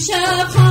Sẽ không.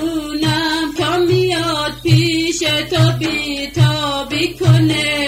خونم کم میاد پیش تو بیتابی کنه.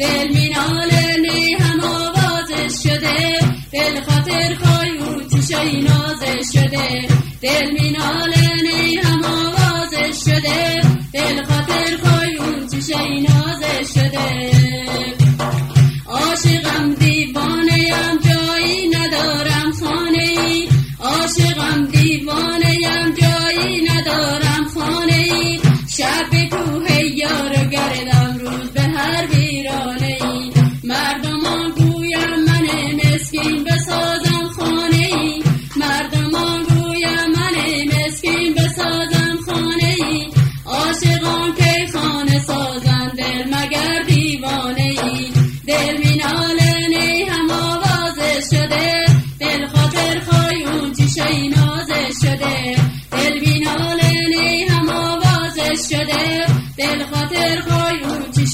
دل میناله نی هم آوازش شده. دل خاطر خایوتی شای نازش شده. دل میناله نی هم آوازش شده. دل خاطر خایوتی شای نازش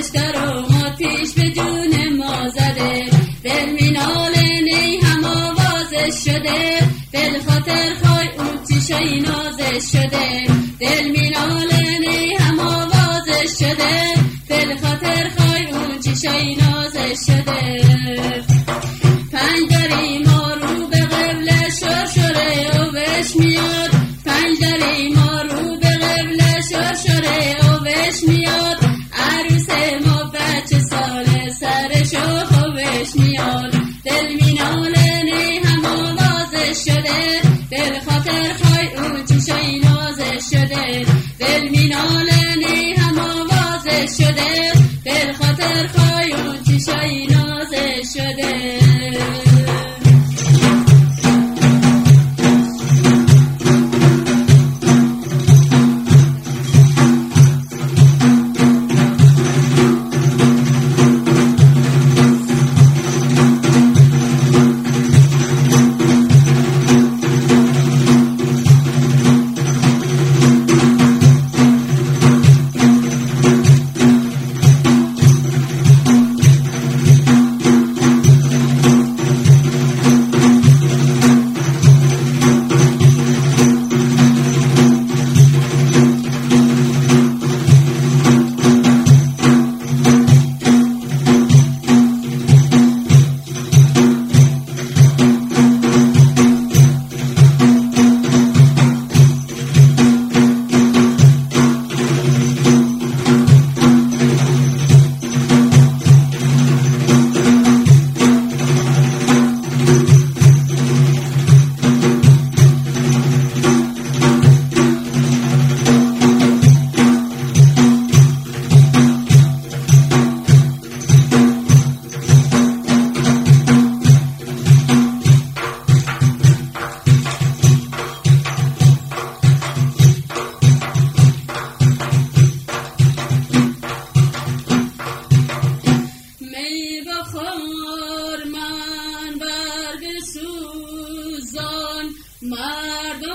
لشکر و ماتیش به جون ما زده. دل مینال نی هم آوازش شده. دل خاطر خوای اون چیشای نازش شده. دل مینال نی هم آوازش شده. دل خاطر خوای اون چیشای نازش شده. چشای نازه شده. Mother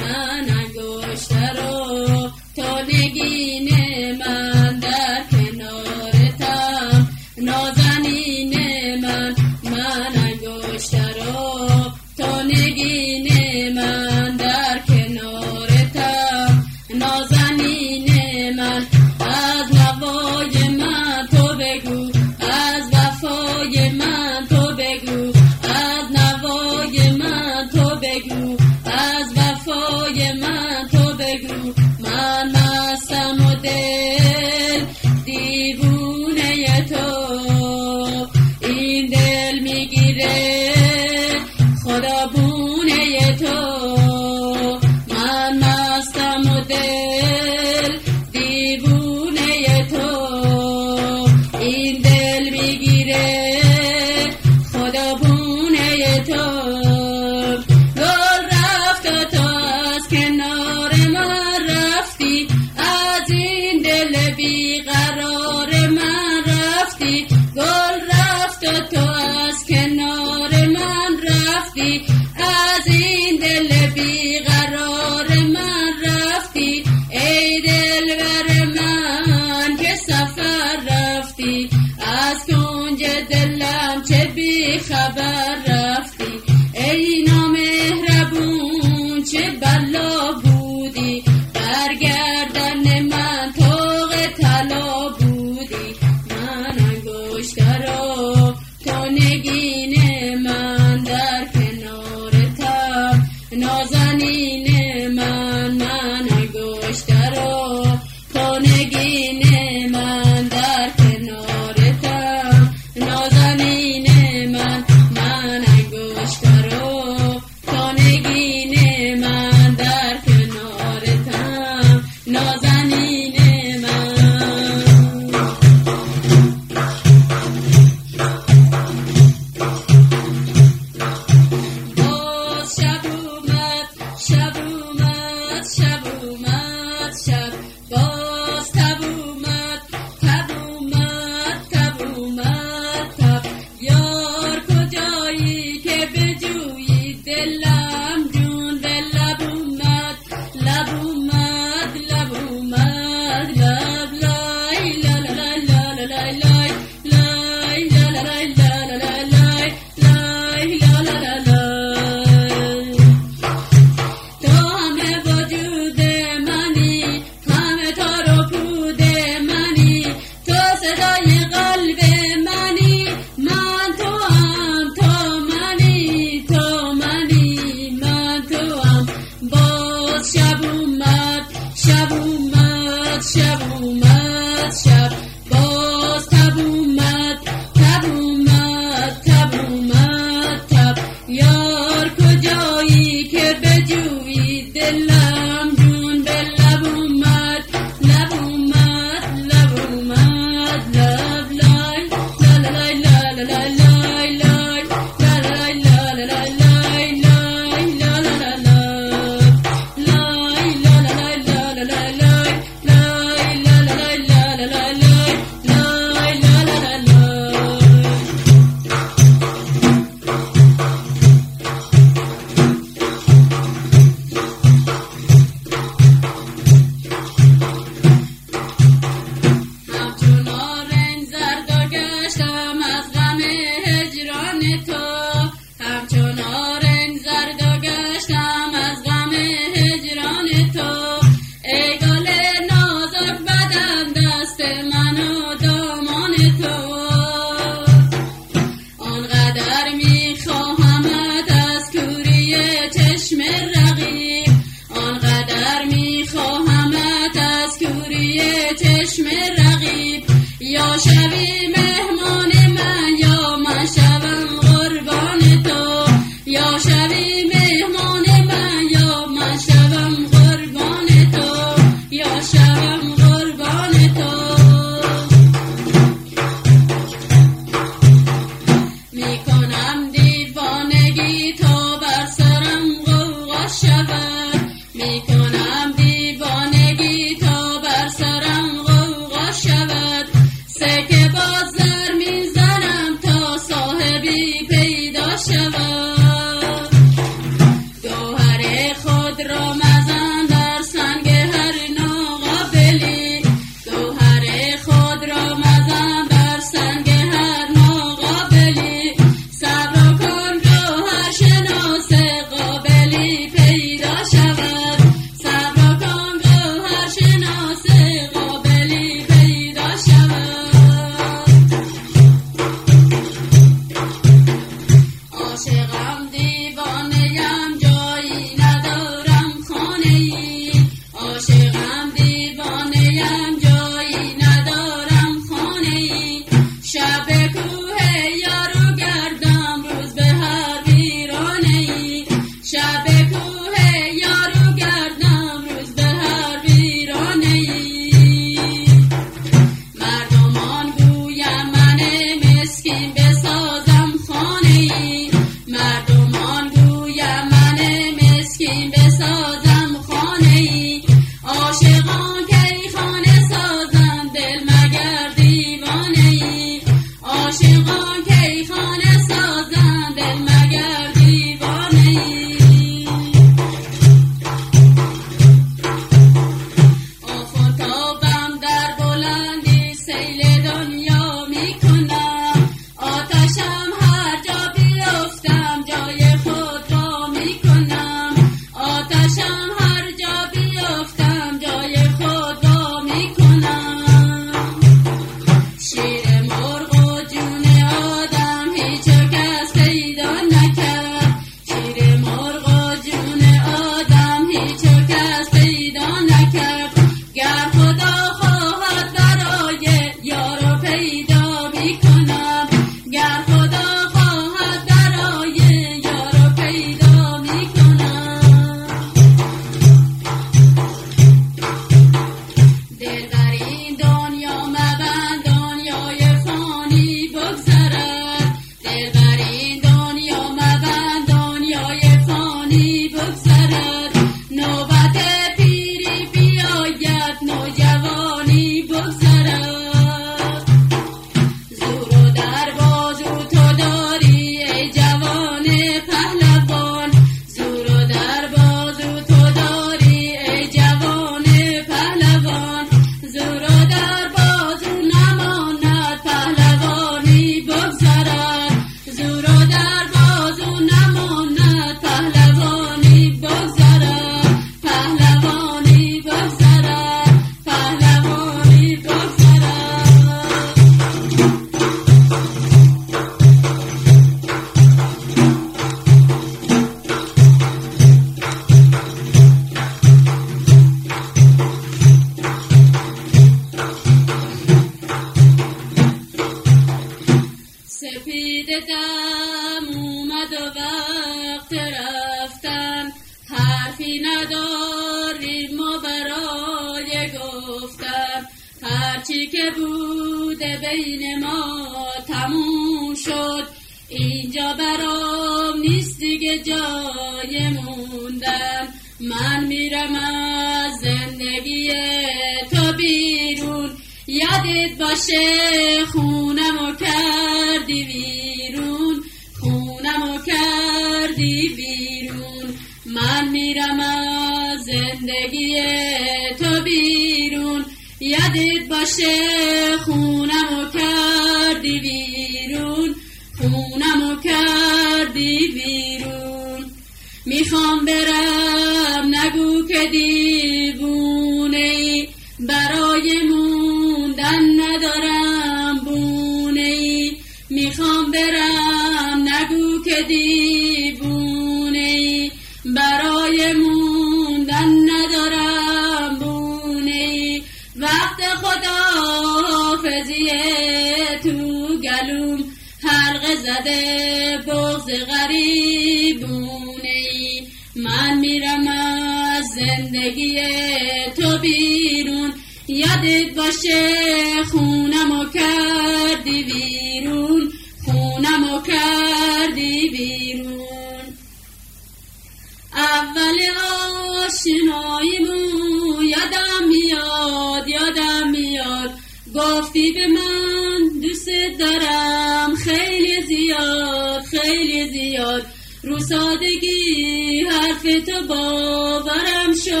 من دوست دارم. خیلی زیاد خیلی زیاد. رو سادگی حرف تو باورم شد.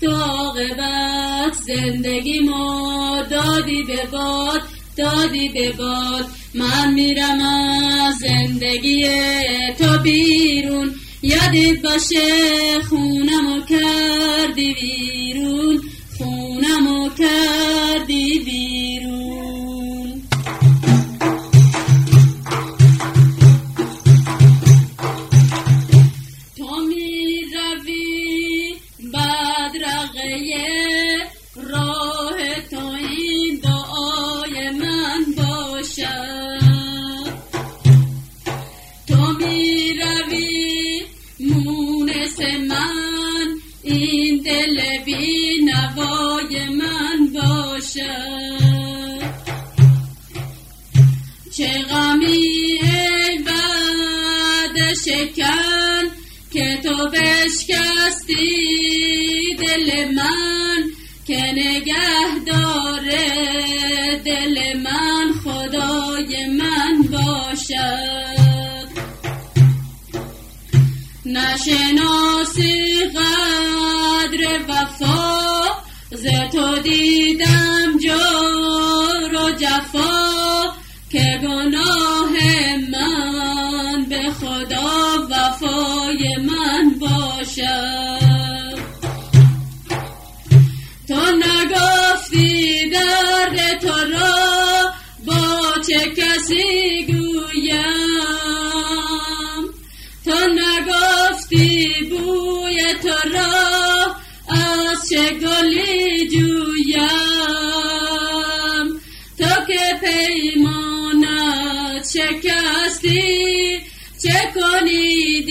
تو عاقبت زندگی ما دادی به باد دادی به باد. من میرم از زندگی تو بیرون. یادت باشه خونم کردی بیرون. خونم و کردی بیرون تو بشکستی دل من که نگه داره دل من خدای من باشد. نشناسی قدر وفا ز تو دیدم جور و جفا. که گناه من به خدا وفای من باشد. تو نگفتی درد تو را با چه کسی گویم؟ تو نگفتی بوی تو را از چه گلی جویم؟ تو که پیمانت شکستی چه کنی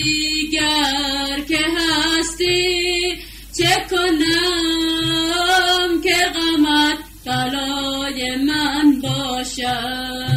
باشد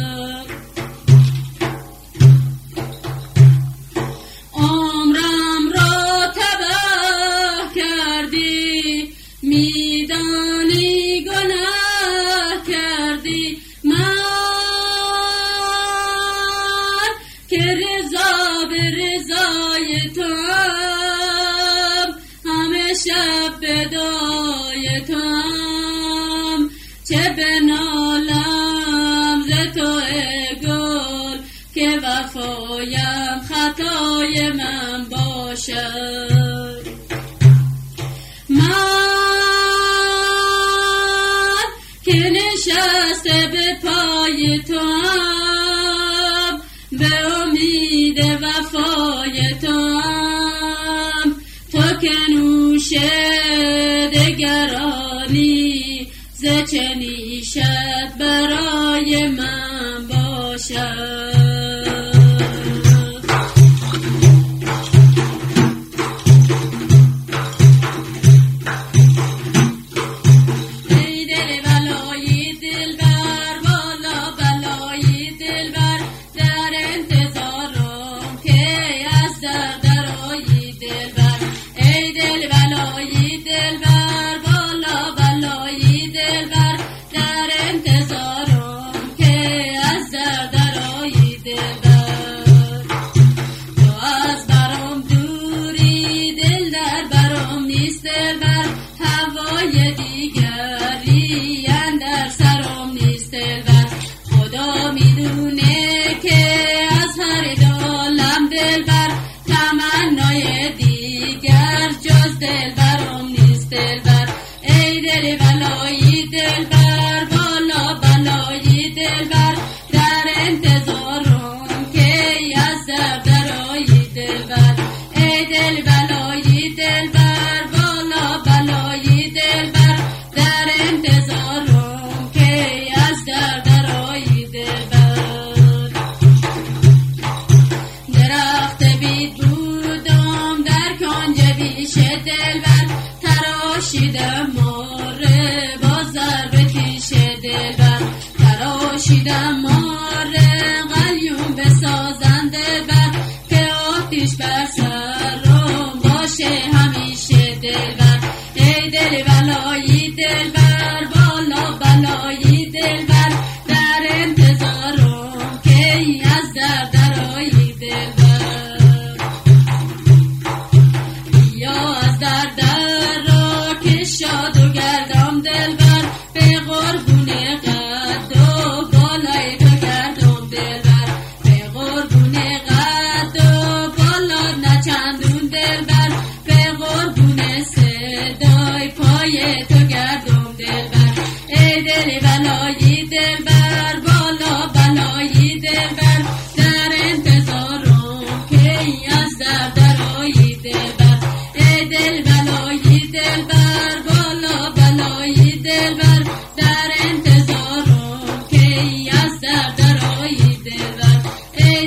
خطای من باشد. من که نشسته به پای تو به امید وفای تو تو که نوش دگرانی ز چه برای من باشد.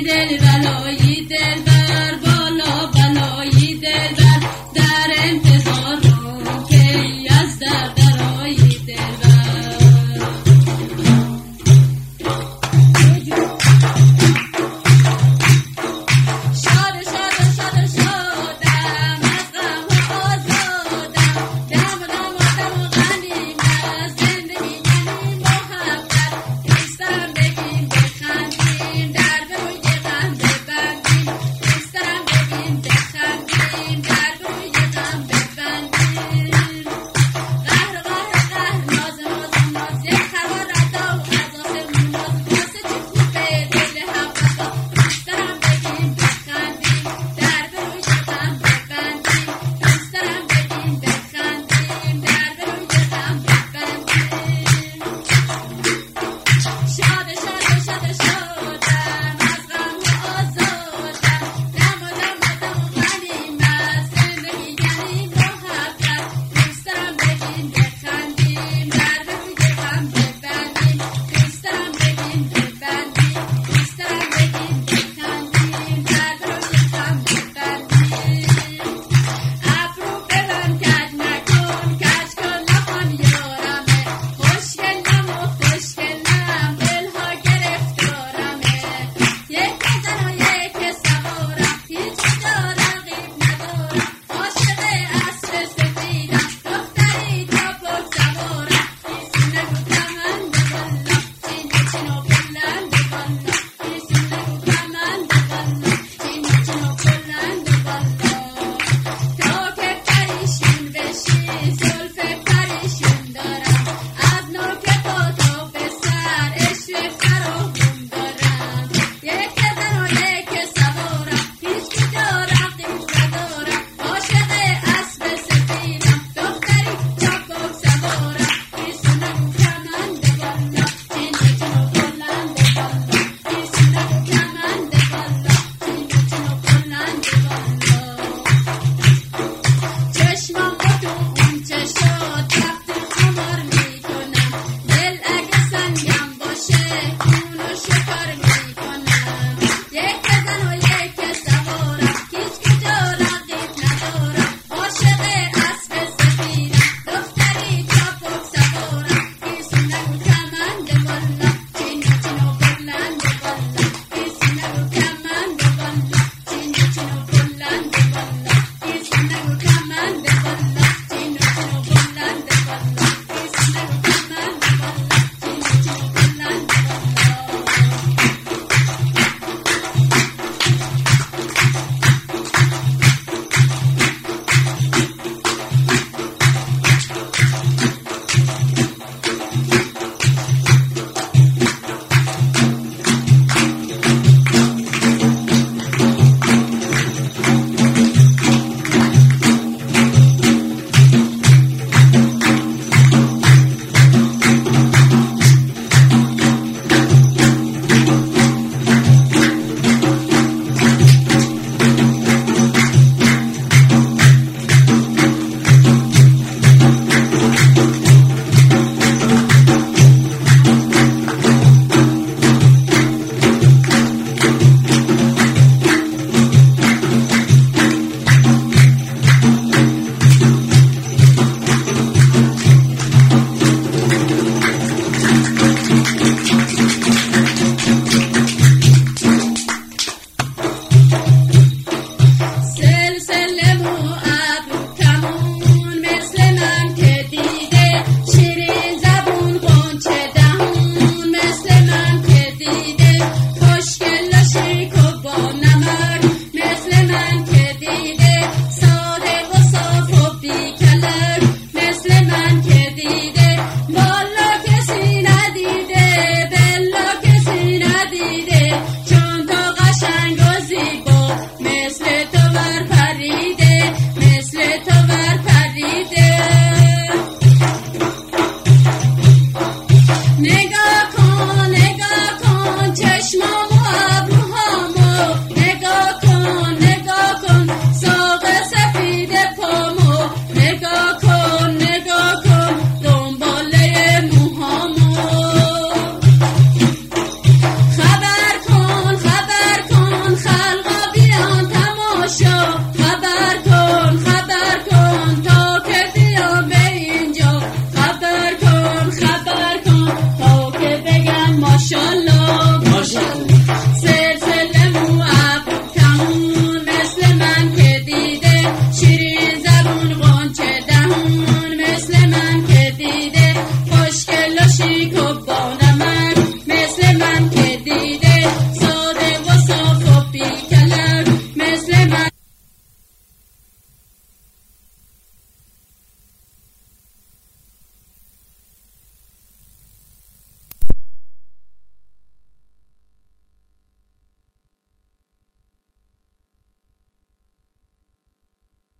del